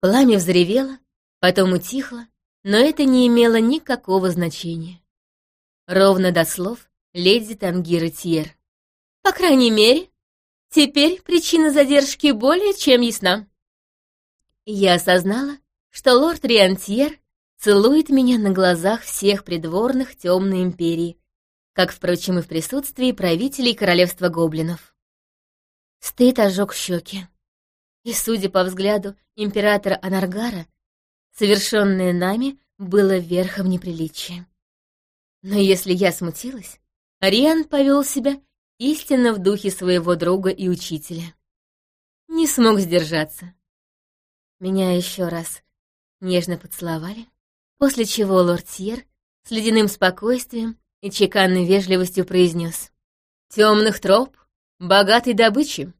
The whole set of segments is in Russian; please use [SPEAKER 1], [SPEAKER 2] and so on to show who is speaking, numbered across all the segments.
[SPEAKER 1] Пламя взревело, потом утихло, но это не имело никакого значения. Ровно до слов леди Тангира Тьер. «По крайней мере, теперь причина задержки более чем ясна». Я осознала, что лорд Риантьер целует меня на глазах всех придворных Темной Империи, как, впрочем, и в присутствии правителей Королевства Гоблинов. Стыд ожег щеки. И, судя по взгляду императора Анаргара, совершенное нами было верхом неприличия. Но если я смутилась, Ариан повел себя истинно в духе своего друга и учителя. Не смог сдержаться. Меня еще раз нежно поцеловали, после чего лорд Сьер с ледяным спокойствием и чеканной вежливостью произнес «Темных троп, богатой добычи».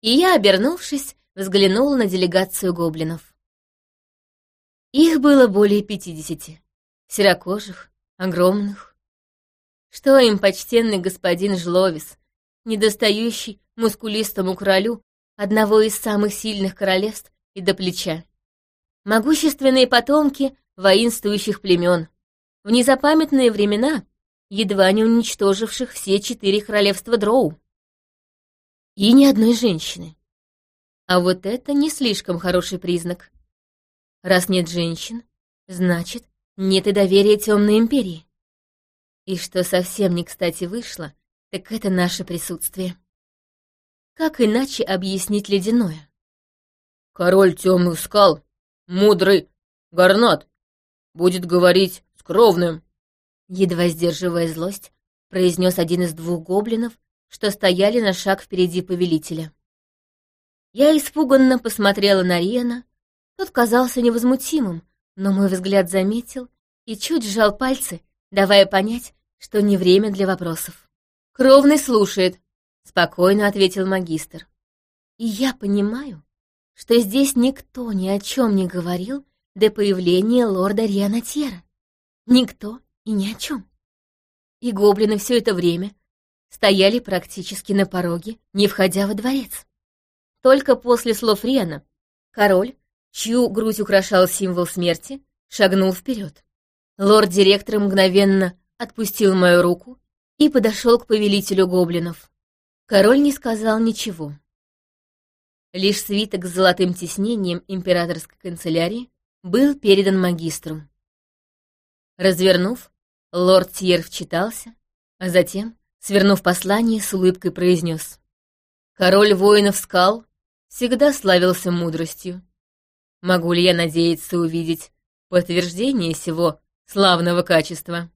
[SPEAKER 1] И я, обернувшись, взглянула на делегацию гоблинов. Их было более пятидесяти, серокожих, огромных. Что им почтенный господин Жловис, недостающий мускулистому королю одного из самых сильных королевств и до плеча. Могущественные потомки воинствующих племен, в незапамятные времена, едва не уничтоживших все четыре королевства Дроу. И ни одной женщины. А вот это не слишком хороший признак. Раз нет женщин, значит, нет и доверия Темной Империи. И что совсем не кстати вышло, так это наше присутствие. Как иначе объяснить ледяное?
[SPEAKER 2] Король темных скал, мудрый горнат, будет говорить с кровным.
[SPEAKER 1] Едва сдерживая злость, произнес один из двух гоблинов, что стояли на шаг впереди повелителя. Я испуганно посмотрела на Риана. Тот казался невозмутимым, но мой взгляд заметил и чуть сжал пальцы, давая понять, что не время для вопросов. «Кровный слушает», — спокойно ответил магистр. «И я понимаю, что здесь никто ни о чем не говорил до появления лорда Рианатьера. Никто и ни о чем. И гоблины все это время стояли практически на пороге, не входя во дворец. Только после слов Риана король, чью грудь украшал символ смерти, шагнул вперед. Лорд-директор мгновенно отпустил мою руку и подошел к повелителю гоблинов. Король не сказал ничего. Лишь свиток с золотым тиснением императорской канцелярии был передан магистру. Развернув, лорд Тьер вчитался, а затем, свернув послание, с улыбкой произнес. «Король воинов скал всегда славился мудростью. Могу ли я надеяться увидеть подтверждение сего славного качества?»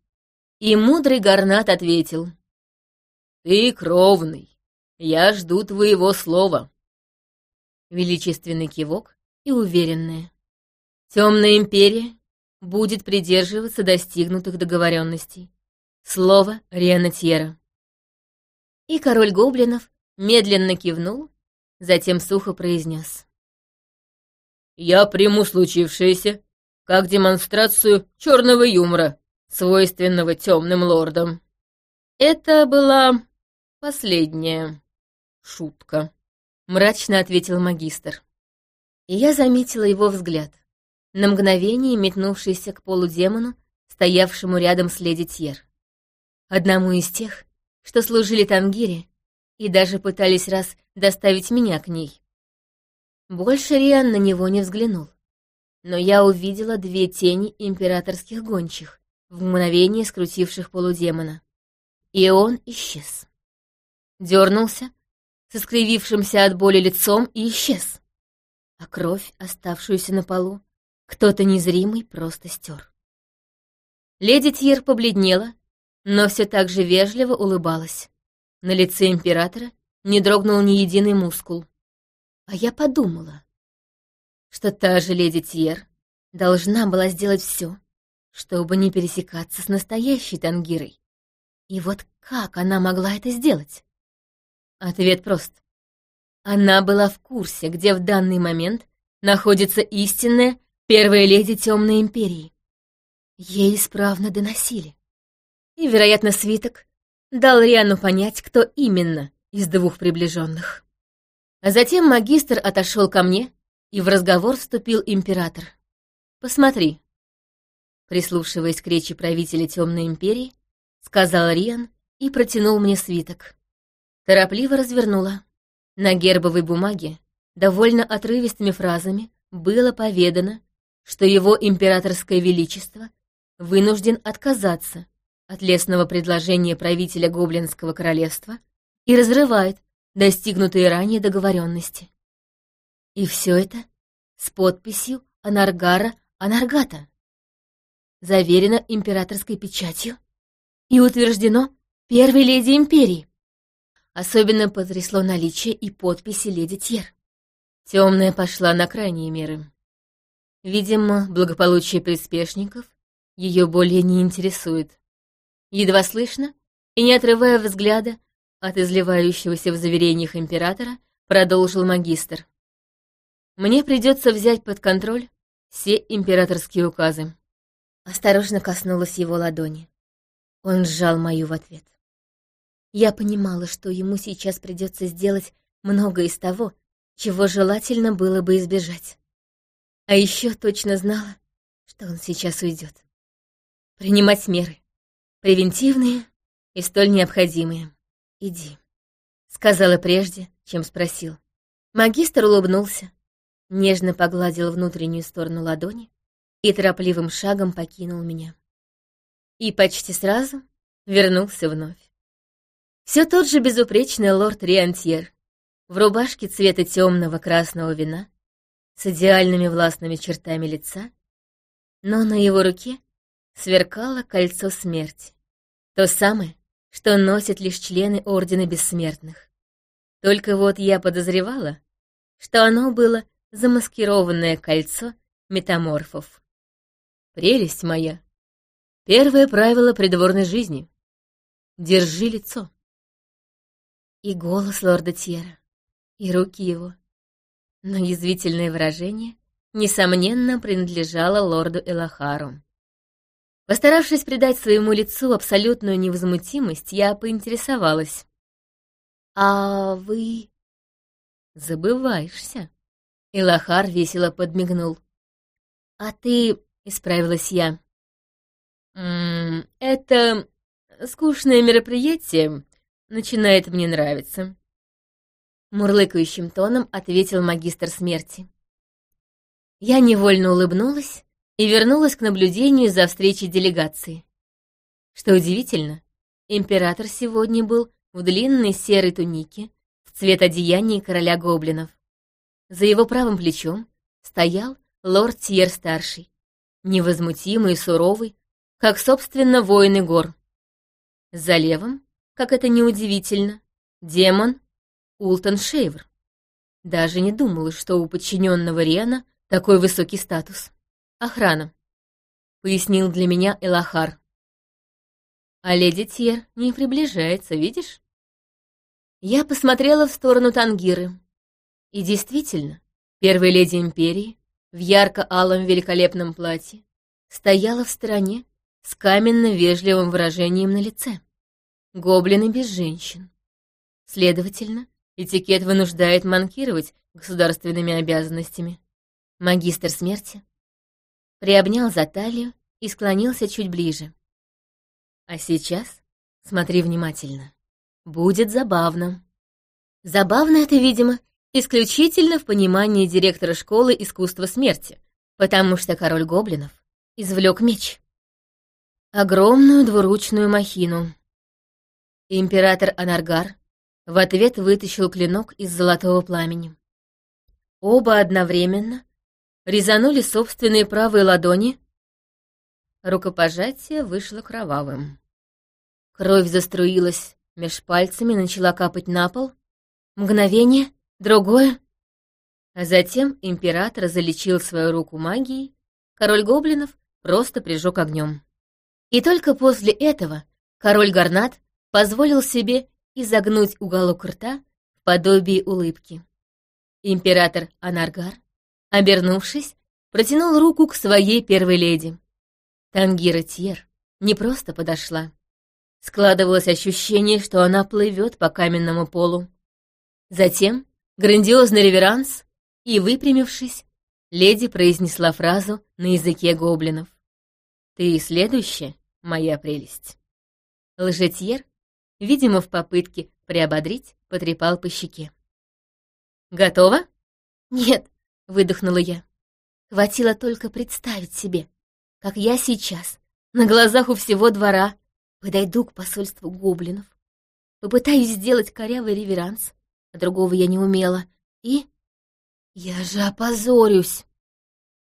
[SPEAKER 1] И мудрый Гарнат ответил. «Ты кровный, я жду твоего слова». Величественный кивок и уверенное. Темная империя будет придерживаться достигнутых договоренностей. Слово Рианатьера. И король гоблинов медленно кивнул затем сухо произнес. «Я приму случившееся как демонстрацию черного юмора, свойственного темным лордам. Это была последняя шутка», — мрачно ответил магистр. И я заметила его взгляд, на мгновение метнувшийся к полудемону, стоявшему рядом с леди Тьер. Одному из тех, что служили Тангире и даже пытались раз доставить меня к ней. Больше Риан на него не взглянул. Но я увидела две тени императорских гончих, в мгновение скрутивших полудемона. И он исчез. Дернулся, со скривившимся от боли лицом, и исчез. А кровь, оставшуюся на полу, кто-то незримый просто стер. Леди Тьер побледнела, но все так же вежливо улыбалась. На лице императора не дрогнул ни единый мускул. А я подумала, что та же леди Тьер должна была сделать все, чтобы не пересекаться с настоящей Тангирой. И вот как она могла это сделать? Ответ прост. Она была в курсе, где в данный момент находится истинная первая леди Темной Империи. Ей исправно доносили. И, вероятно, свиток дал Риану понять, кто именно из двух приближенных. А затем магистр отошел ко мне И в разговор вступил император. «Посмотри». Прислушиваясь к речи правителя Темной Империи, сказал Риан и протянул мне свиток. Торопливо развернула. На гербовой бумаге, довольно отрывистыми фразами, было поведано, что его императорское величество вынужден отказаться от лесного предложения правителя Гоблинского королевства и разрывает достигнутые ранее договоренности. И все это с подписью Анаргара Анаргата. Заверено императорской печатью и утверждено первой леди империи. Особенно потрясло наличие и подписи леди Тьер. Темная пошла на крайние меры. Видимо, благополучие приспешников ее более не интересует. Едва слышно, и не отрывая взгляда от изливающегося в заверениях императора, продолжил магистр. Мне придется взять под контроль все императорские указы. Осторожно коснулась его ладони. Он сжал мою в ответ. Я понимала, что ему сейчас придется сделать многое из того, чего желательно было бы избежать. А еще точно знала, что он сейчас уйдет. Принимать меры. Превентивные и столь необходимые. Иди. Сказала прежде, чем спросил. Магистр улыбнулся, нежно погладил внутреннюю сторону ладони и торопливым шагом покинул меня. И почти сразу вернулся вновь. Все тот же безупречный лорд Риантьер, в рубашке цвета темного красного вина, с идеальными властными чертами лица, но на его руке сверкало кольцо смерти, то самое, что носят лишь члены Ордена Бессмертных. Только вот я подозревала, что оно было замаскированное кольцо метаморфов. Прелесть моя. Первое правило придворной жизни. Держи лицо. И голос лорда Тьера, и руки его. Но язвительное выражение, несомненно, принадлежало лорду Элахару. Постаравшись придать своему лицу абсолютную невозмутимость, я поинтересовалась. «А вы...» «Забываешься», Илахар весело подмигнул. «А ты...» — исправилась я. «М -м, «Это скучное мероприятие начинает мне нравиться», — мурлыкающим тоном ответил магистр смерти. Я невольно улыбнулась и вернулась к наблюдению за встречей делегации. Что удивительно, император сегодня был в длинной серой тунике в цвет одеяния короля гоблинов. За его правым плечом стоял лорд Тьер-старший, невозмутимый и суровый, как, собственно, воины гор. За левым, как это неудивительно, демон Ултон Шейвр. Даже не думала, что у подчиненного Риана такой высокий статус. Охрана, пояснил для меня Элахар. А леди Тьер не приближается, видишь? Я посмотрела в сторону Тангиры. И действительно, первая леди империи в ярко-алом великолепном платье стояла в стороне с каменно-вежливым выражением на лице. Гоблины без женщин. Следовательно, этикет вынуждает манкировать государственными обязанностями. Магистр смерти приобнял за талию и склонился чуть ближе. А сейчас смотри внимательно. Будет забавно. Забавно это, видимо, исключительно в понимании директора школы искусства смерти, потому что король гоблинов извлек меч. Огромную двуручную махину. Император Анаргар в ответ вытащил клинок из золотого пламени. Оба одновременно резанули собственные правые ладони. Рукопожатие вышло кровавым. Кровь заструилась меж пальцами, начала капать на пол. Мгновение — другое. А затем император залечил свою руку магией, король гоблинов просто прижег огнем. И только после этого король Гарнат позволил себе изогнуть уголок рта в подобии улыбки. Император Анаргар, обернувшись, протянул руку к своей первой леди. Тангира Тьер не просто подошла. Складывалось ощущение, что она плывет по каменному полу. Затем грандиозный реверанс и, выпрямившись, леди произнесла фразу на языке гоблинов. «Ты следующая, моя прелесть». Лжетьер, видимо, в попытке приободрить, потрепал по щеке. «Готова?»
[SPEAKER 3] «Нет», — выдохнула я. Хватило только представить себе, как я сейчас, на глазах у всего двора, подойду к посольству гоблинов, попытаюсь сделать корявый реверанс, а другого я не умела, и... Я же опозорюсь.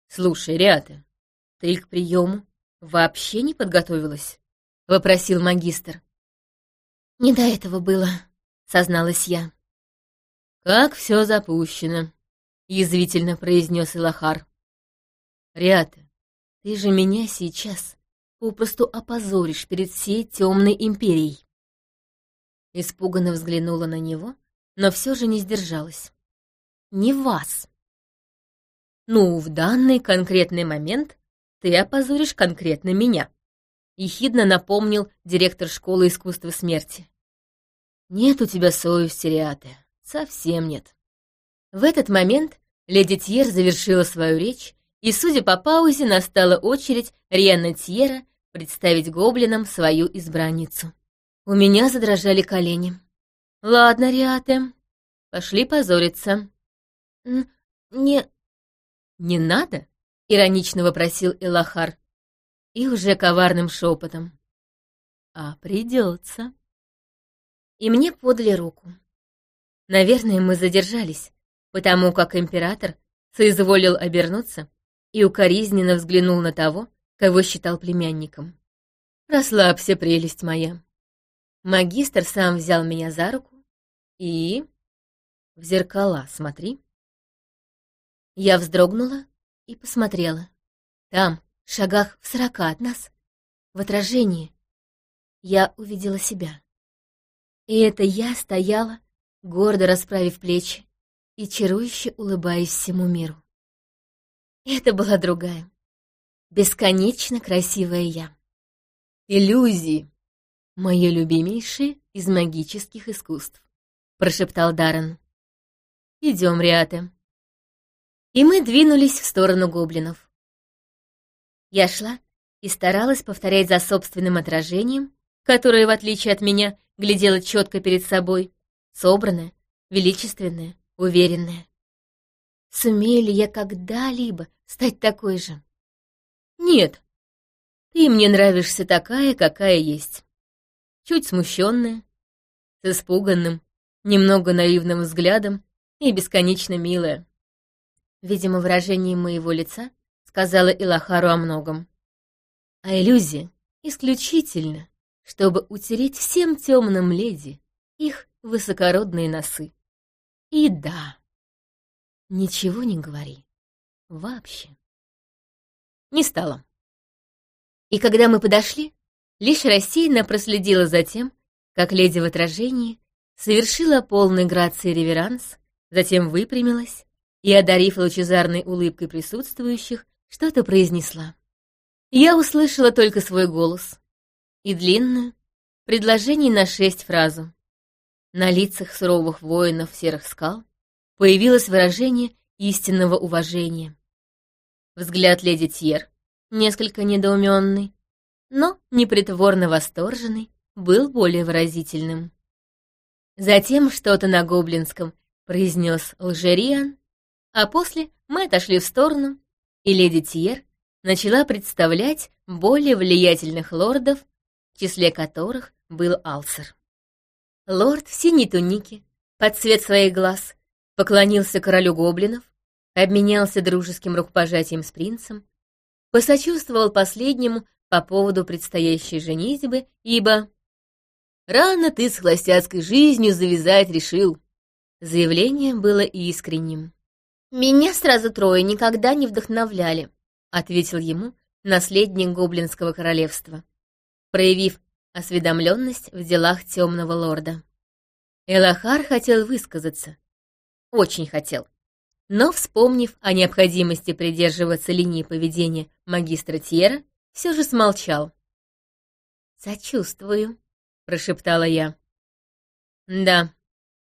[SPEAKER 1] Слушай, Рята, ты к приему вообще не подготовилась? Вопросил магистр.
[SPEAKER 3] Не до этого было, созналась я.
[SPEAKER 1] Как все запущено, язвительно произнес Илахар. Рята, ты же меня сейчас попросту опозоришь перед всей темной империей. Испуганно взглянула на него, но все же не сдержалась. Не вас. Ну, в данный конкретный момент ты опозоришь конкретно меня, ехидно напомнил директор школы искусства смерти. Нет у тебя совести, Риаты, совсем нет. В этот момент леди Тьер завершила свою речь, и, судя по паузе, настала очередь Рианна Тьера представить гоблинам свою избранницу. У меня задрожали колени. «Ладно, Риате, пошли позориться».
[SPEAKER 3] «Не...»
[SPEAKER 1] «Не надо?» — иронично вопросил Элахар. И уже коварным шепотом. «А придется». И мне подали руку. Наверное, мы задержались, потому как император соизволил обернуться и укоризненно взглянул на того, кого считал племянником. «Расслабься, прелесть моя». Магистр сам взял меня за руку и... В зеркала смотри. Я вздрогнула и посмотрела. Там, в шагах в сорока от нас, в отражении, я увидела себя. И это я стояла, гордо расправив плечи и чарующе улыбаясь всему миру. Это была другая, бесконечно красивая я. Иллюзии, мое любимейшее из магических искусств, прошептал Даррен. Идем, Риате. И мы двинулись в сторону гоблинов. Я шла и старалась повторять за собственным отражением, которое, в отличие от меня, глядело четко перед собой, собранное, величественное, уверенное. Сумею ли я когда-либо стать такой же? Нет, ты мне нравишься такая, какая есть. Чуть смущенная, с испуганным, немного наивным взглядом и бесконечно милая. Видимо, выражение моего лица сказала Илахару о многом. А иллюзия исключительно, чтобы утереть всем темным леди их высокородные носы. И да, ничего не говори. Вообще. Не стало. И когда мы подошли, лишь рассеянно проследила за тем, как леди в отражении совершила полный грации реверанс, затем выпрямилась и, одарив лучезарной улыбкой присутствующих, что-то произнесла. Я услышала только свой голос и длинную, предложение на шесть фразу. На лицах суровых воинов серых скал появилось выражение истинного уважения. Взгляд леди Тьер, несколько недоуменный, но непритворно восторженный, был более выразительным. Затем что-то на гоблинском произнес лжериан, а после мы отошли в сторону, и леди Тьер начала представлять более влиятельных лордов, в числе которых был Алсер. Лорд в синей тунике, под цвет своих глаз, поклонился королю гоблинов, обменялся дружеским рукопожатием с принцем, посочувствовал последнему по поводу предстоящей женитьбы, ибо «Рано ты с холостяцкой жизнью завязать решил». Заявление было искренним.
[SPEAKER 3] «Меня сразу трое никогда не вдохновляли», —
[SPEAKER 1] ответил ему наследник Гоблинского королевства, проявив осведомленность в делах темного лорда. Элахар хотел высказаться. Очень хотел. Но, вспомнив о необходимости придерживаться линии поведения магистра Тьера, все же смолчал. «Сочувствую», — прошептала я. «Да,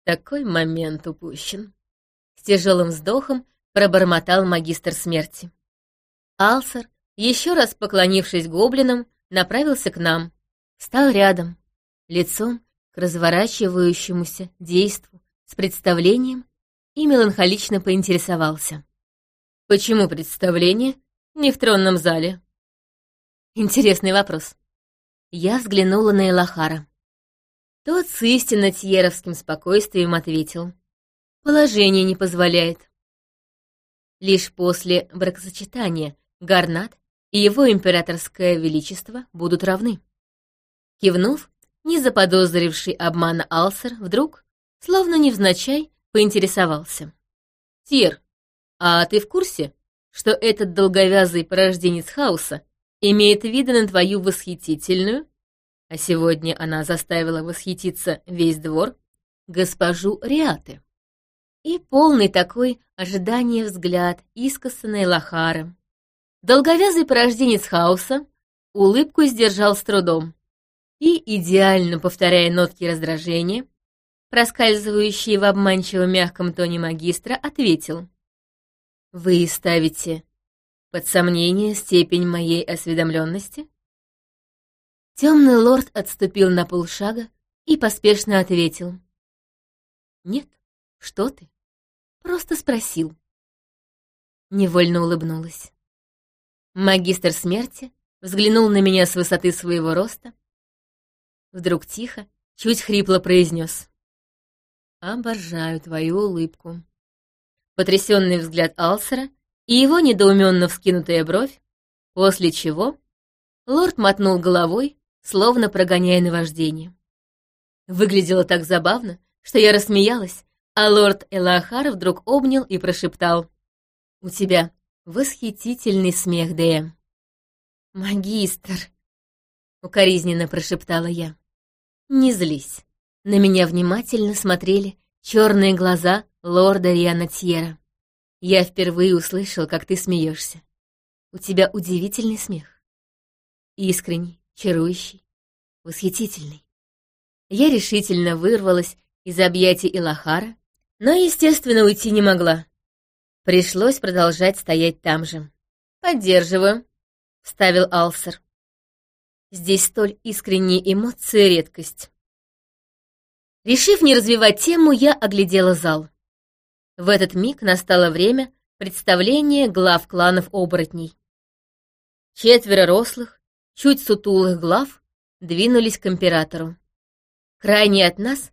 [SPEAKER 1] такой момент упущен». С тяжелым вздохом — пробормотал магистр смерти. Алсер, еще раз поклонившись гоблинам, направился к нам, стал рядом, лицом к разворачивающемуся действу с представлением и меланхолично поинтересовался. «Почему представление не в тронном зале?» Интересный вопрос. Я взглянула на Элахара. Тот с истинно тьеровским спокойствием ответил. Положение не позволяет. Лишь после бракосочетания Гарнат и его императорское величество будут равны. Кивнув, не заподозривший обмана Алсер, вдруг, словно невзначай, поинтересовался. «Тир, а ты в курсе, что этот долговязый порожденец хаоса имеет виды на твою восхитительную, а сегодня она заставила восхититься весь двор, госпожу Риаты?» И полный такой ожидания взгляд искоса на Элахара. Долговязый порожденец хаоса улыбку сдержал с трудом и, идеально повторяя нотки раздражения, проскальзывающие в обманчиво мягком тоне магистра, ответил. «Вы ставите под сомнение степень моей осведомленности?» Темный лорд отступил на полшага и поспешно ответил. «Нет, что ты? Просто спросил». Невольно улыбнулась. Магистр смерти взглянул на меня с высоты своего роста, вдруг тихо, чуть хрипло произнес. «Обожаю твою улыбку». Потрясенный взгляд Алсера и его недоуменно вскинутая бровь, после чего лорд мотнул головой, словно прогоняя наваждение. Выглядело так забавно, что я рассмеялась, а лорд Элахар вдруг обнял и прошептал. «У тебя восхитительный смех, Дэя». «Магистр!» — укоризненно прошептала я. «Не злись». На меня внимательно смотрели черные глаза лорда Риана Тьера. Я впервые услышал, как ты смеешься. У тебя удивительный смех. Искренний, чарующий, восхитительный. Я решительно вырвалась из объятий Илахара, но, естественно, уйти не могла. Пришлось продолжать стоять там же. «Поддерживаю», — вставил Алсер. «Здесь столь искренние эмоции — редкость». Решив не развивать тему, я оглядела зал. В этот миг настало время представления глав кланов оборотней. Четверо рослых, чуть сутулых глав двинулись к императору. Крайний от нас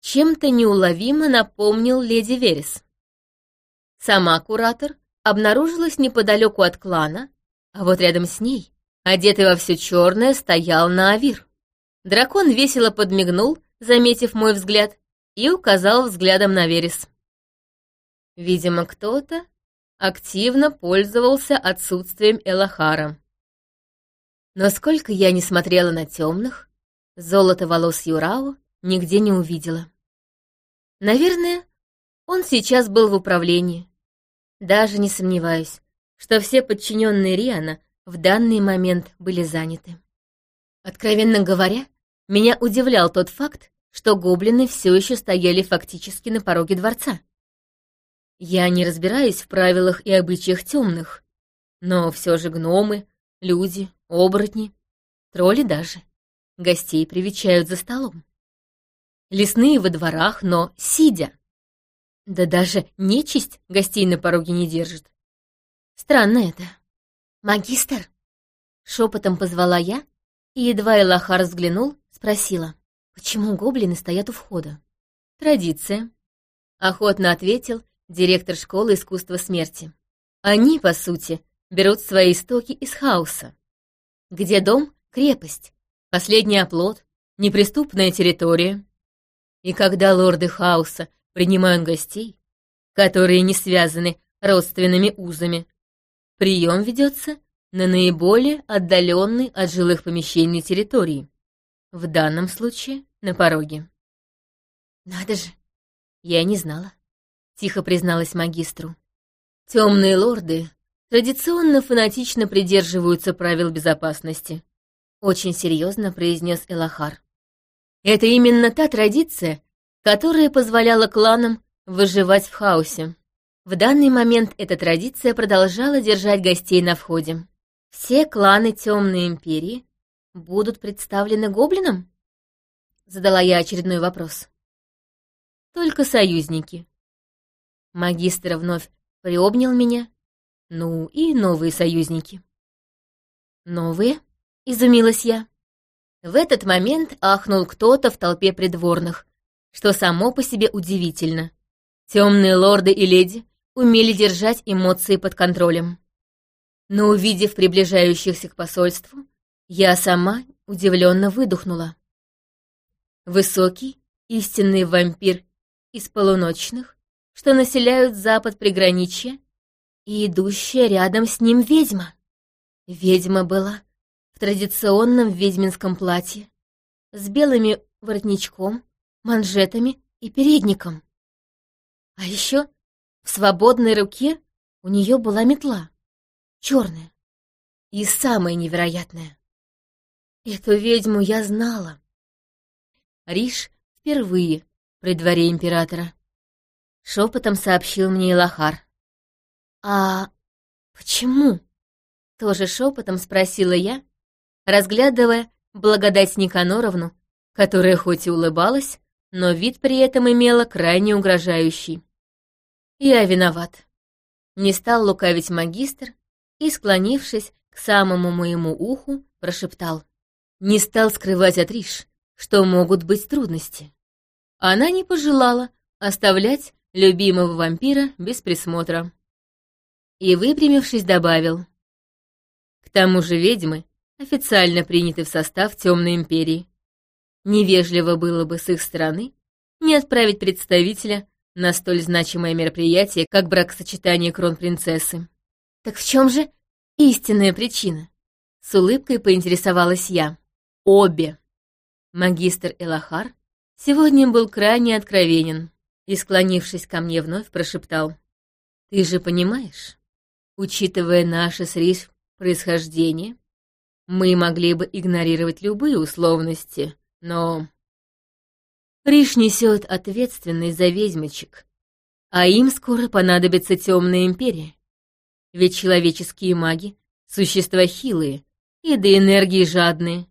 [SPEAKER 1] чем-то неуловимо напомнил леди Верес. Сама куратор обнаружилась неподалеку от клана, а вот рядом с ней, одетый во все черное, стоял Наавир. Дракон весело подмигнул заметив мой взгляд, и указал взглядом на Верес. Видимо, кто-то активно пользовался отсутствием Элахара. Но сколько я не смотрела на темных, золото волос Юрау нигде не увидела. Наверное, он сейчас был в управлении. Даже не сомневаюсь, что все подчиненные Риана в данный момент были заняты. Откровенно говоря, меня удивлял тот факт, что гоблины все еще стояли фактически на пороге дворца. Я не разбираюсь в правилах и обычаях темных, но все же гномы, люди, оборотни, тролли даже, гостей привечают за столом. Лесные во дворах, но сидя. Да даже нечисть гостей на пороге не держит. Странно это. «Магистр!» Шепотом позвала я, и едва Элахар взглянул, спросила. Почему гоблины стоят у входа? Традиция. Охотно ответил директор школы искусства смерти. Они, по сути, берут свои истоки из хаоса. Где дом — крепость, последний оплот, неприступная территория. И когда лорды хаоса принимают гостей, которые не связаны родственными узами, прием ведется на наиболее отдаленной от жилых помещений территории. В данном случае на пороге. «Надо же, я не знала», — тихо призналась магистру. «Темные лорды традиционно фанатично придерживаются правил безопасности», — очень серьезно произнес Элахар. «Это именно та традиция, которая позволяла кланам выживать в хаосе. В данный момент эта традиция продолжала держать гостей на входе. Все кланы Темной Империи будут представлены гоблином? Задала я очередной вопрос. Только союзники. Магистр вновь приобнял меня. Ну и новые союзники. Новые? Изумилась я. В этот момент ахнул кто-то в толпе придворных, что само по себе удивительно. Темные лорды и леди умели держать эмоции под контролем. Но увидев приближающихся к посольству, я сама удивленно выдохнула. Высокий, истинный вампир из полуночных, что населяют запад приграничья, и идущая рядом с ним ведьма. Ведьма была в традиционном ведьминском платье, с белыми воротничком, манжетами и передником. А еще в свободной руке у нее была метла, черная. И самое невероятное. Эту ведьму я знала. Риш впервые при дворе императора. Шепотом сообщил мне Илахар. «А почему?» Тоже шепотом спросила я, разглядывая благодать Никаноровну, которая хоть и улыбалась, но вид при этом имела крайне угрожающий. Я виноват. Не стал лукавить магистр и, склонившись к самому моему уху, прошептал. Не стал скрывать от Риш, что могут быть трудности. Она не пожелала оставлять любимого вампира без присмотра. И, выпрямившись, добавил. К тому же ведьмы официально приняты в состав Темной Империи. Невежливо было бы с их стороны не отправить представителя на столь значимое мероприятие, как бракосочетание кронпринцессы. Так в чем же истинная причина? С улыбкой поинтересовалась я. Обе. Магистр Элахар сегодня был крайне откровенен и, склонившись ко мне, вновь прошептал. «Ты же понимаешь, учитывая наше с Рис происхождение, мы могли бы игнорировать любые условности, но Риш несет ответственность за ведьмочек, а им скоро понадобится темная империя. Ведь человеческие маги — существа хилые и до энергии жадные,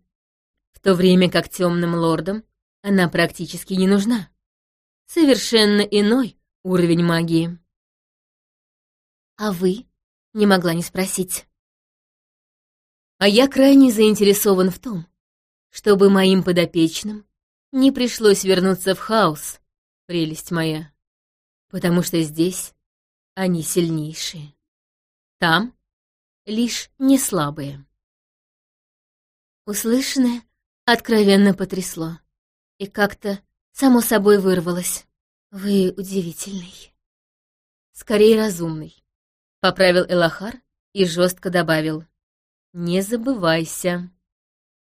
[SPEAKER 1] в то время как темным лордам она практически не нужна. Совершенно иной уровень магии. «А вы?» — не могла не спросить. А я крайне заинтересован в том, чтобы моим подопечным не пришлось вернуться в хаос, прелесть моя, потому что здесь они сильнейшие. Там лишь не слабые. Услышанное откровенно потрясло и как-то само собой вырвалось. Вы удивительный. Скорее разумный. Поправил Элахар и жестко добавил. Не забывайся.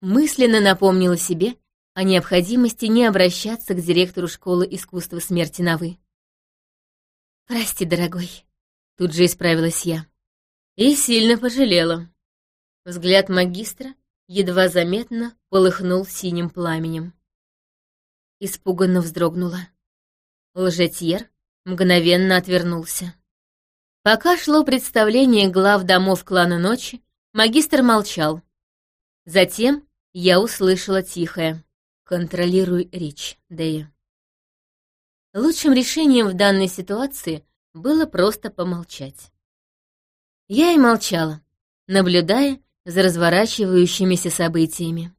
[SPEAKER 1] Мысленно напомнила себе, о необходимости не обращаться к директору школы искусства смерти на «вы». «Прости, дорогой», — тут же исправилась я. И сильно пожалела. Взгляд магистра едва заметно полыхнул синим пламенем. Испуганно вздрогнула. Лжетьер мгновенно отвернулся. Пока шло представление глав домов клана ночи, магистр молчал. Затем я услышала тихое. Контролируй речь, Дэя. Лучшим решением в данной ситуации было просто помолчать. Я и молчала, наблюдая за разворачивающимися событиями.